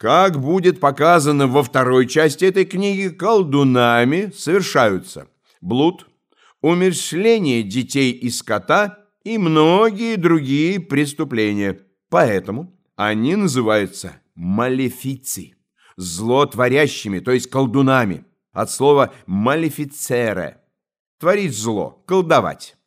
Как будет показано во второй части этой книги, колдунами совершаются блуд, умерщвление детей и скота и многие другие преступления. Поэтому они называются малефици, злотворящими, то есть колдунами, от слова малефицере – творить зло, колдовать.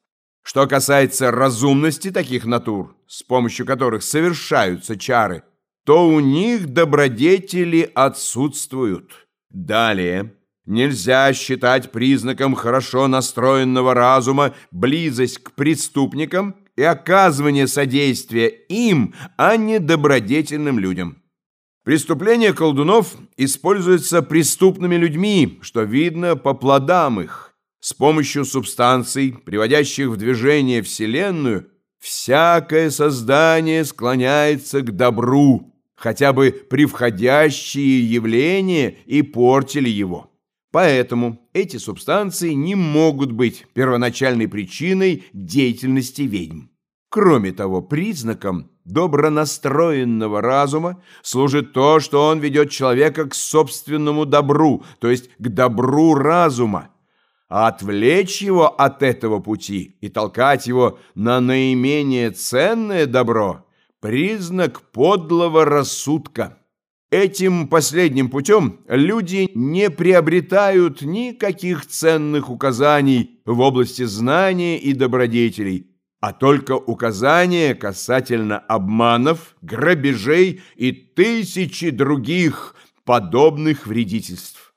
Что касается разумности таких натур, с помощью которых совершаются чары – то у них добродетели отсутствуют. Далее, нельзя считать признаком хорошо настроенного разума близость к преступникам и оказывание содействия им, а не добродетельным людям. Преступление колдунов используется преступными людьми, что видно по плодам их. С помощью субстанций, приводящих в движение Вселенную, всякое создание склоняется к добру, хотя бы превходящие явления и портили его. Поэтому эти субстанции не могут быть первоначальной причиной деятельности ведьм. Кроме того, признаком добронастроенного разума служит то, что он ведет человека к собственному добру, то есть к добру разума, а отвлечь его от этого пути и толкать его на наименее ценное добро – Признак подлого рассудка. Этим последним путем люди не приобретают никаких ценных указаний в области знания и добродетелей, а только указания касательно обманов, грабежей и тысячи других подобных вредительств.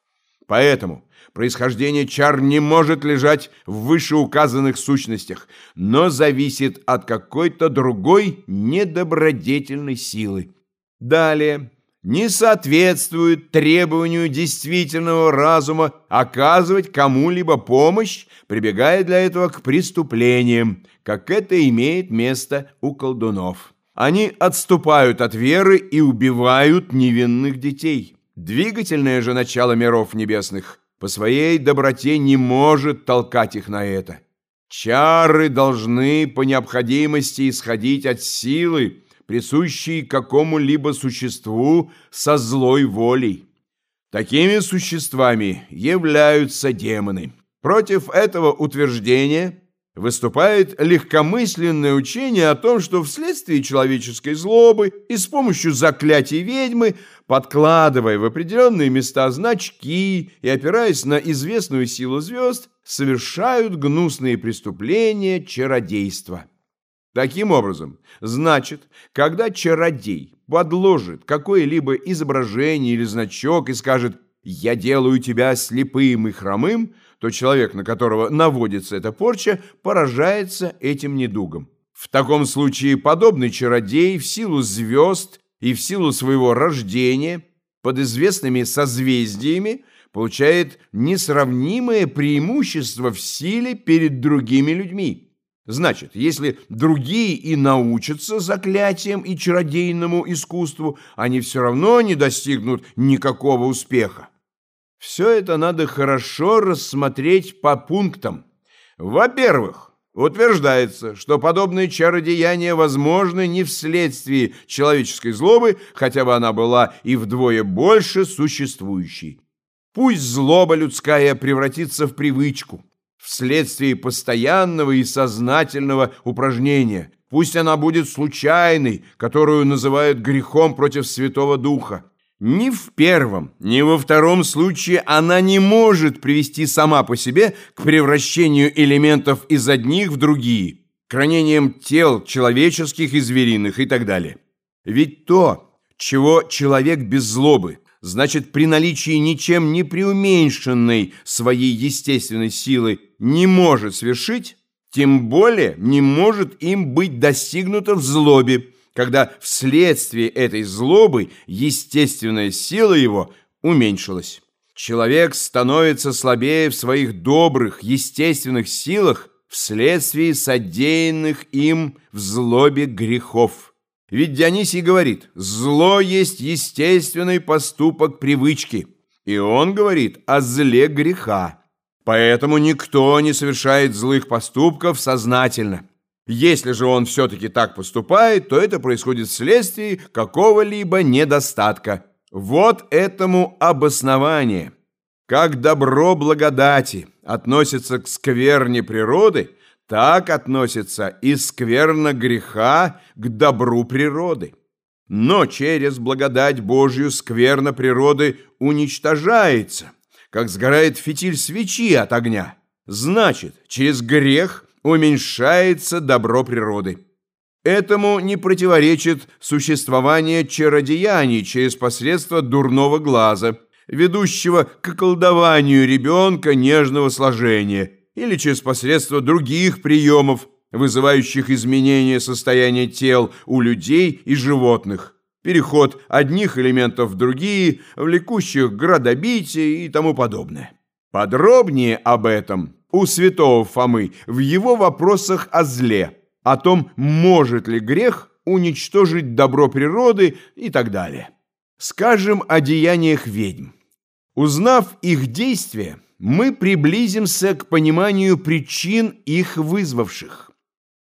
Поэтому Происхождение чар не может лежать в вышеуказанных сущностях, но зависит от какой-то другой недобродетельной силы. Далее, не соответствует требованию действительного разума оказывать кому-либо помощь, прибегая для этого к преступлениям, как это имеет место у колдунов. Они отступают от веры и убивают невинных детей. Двигательное же начало миров небесных – по своей доброте не может толкать их на это. Чары должны по необходимости исходить от силы, присущей какому-либо существу со злой волей. Такими существами являются демоны. Против этого утверждения выступает легкомысленное учение о том, что вследствие человеческой злобы и с помощью заклятий ведьмы, подкладывая в определенные места значки и опираясь на известную силу звезд, совершают гнусные преступления чародейства. Таким образом, значит, когда чародей подложит какое-либо изображение или значок и скажет «я делаю тебя слепым и хромым», то человек, на которого наводится эта порча, поражается этим недугом. В таком случае подобный чародей в силу звезд и в силу своего рождения под известными созвездиями получает несравнимое преимущество в силе перед другими людьми. Значит, если другие и научатся заклятиям и чародейному искусству, они все равно не достигнут никакого успеха. Все это надо хорошо рассмотреть по пунктам. Во-первых, утверждается, что подобные чародеяния возможны не вследствие человеческой злобы, хотя бы она была и вдвое больше существующей. Пусть злоба людская превратится в привычку, вследствие постоянного и сознательного упражнения. Пусть она будет случайной, которую называют грехом против Святого Духа. Ни в первом, ни во втором случае она не может привести сама по себе к превращению элементов из одних в другие, к ранениям тел человеческих и звериных и так далее. Ведь то, чего человек без злобы, значит при наличии ничем не преуменьшенной своей естественной силы не может свершить, тем более не может им быть достигнуто в злобе, когда вследствие этой злобы естественная сила его уменьшилась. Человек становится слабее в своих добрых, естественных силах вследствие содеянных им в злобе грехов. Ведь Дионисий говорит, зло есть естественный поступок привычки, и он говорит о зле греха. Поэтому никто не совершает злых поступков сознательно. Если же он все-таки так поступает, то это происходит вследствие какого-либо недостатка. Вот этому обоснование. Как добро благодати относится к скверне природы, так относится и скверно греха к добру природы. Но через благодать Божью скверно природы уничтожается, как сгорает фитиль свечи от огня. Значит, через грех уменьшается добро природы. Этому не противоречит существование чародеяний через посредство дурного глаза, ведущего к околдованию ребенка нежного сложения, или через посредство других приемов, вызывающих изменение состояния тел у людей и животных, переход одних элементов в другие, влекущих градобитие и тому подобное. Подробнее об этом у святого Фомы в его вопросах о зле, о том, может ли грех уничтожить добро природы и так далее. Скажем о деяниях ведьм. Узнав их действия, мы приблизимся к пониманию причин их вызвавших.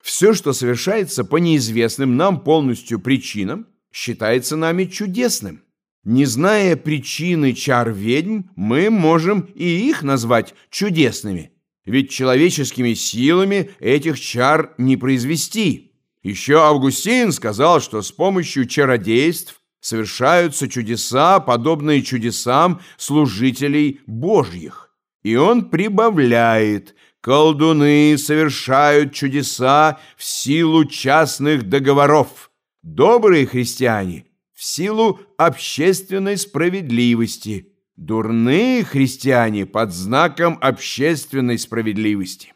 Все, что совершается по неизвестным нам полностью причинам, считается нами чудесным. Не зная причины чар ведьм, мы можем и их назвать чудесными, ведь человеческими силами этих чар не произвести. Еще Августин сказал, что с помощью чародейств совершаются чудеса, подобные чудесам служителей Божьих. И он прибавляет – Колдуны совершают чудеса в силу частных договоров. Добрые христиане в силу общественной справедливости. Дурные христиане под знаком общественной справедливости.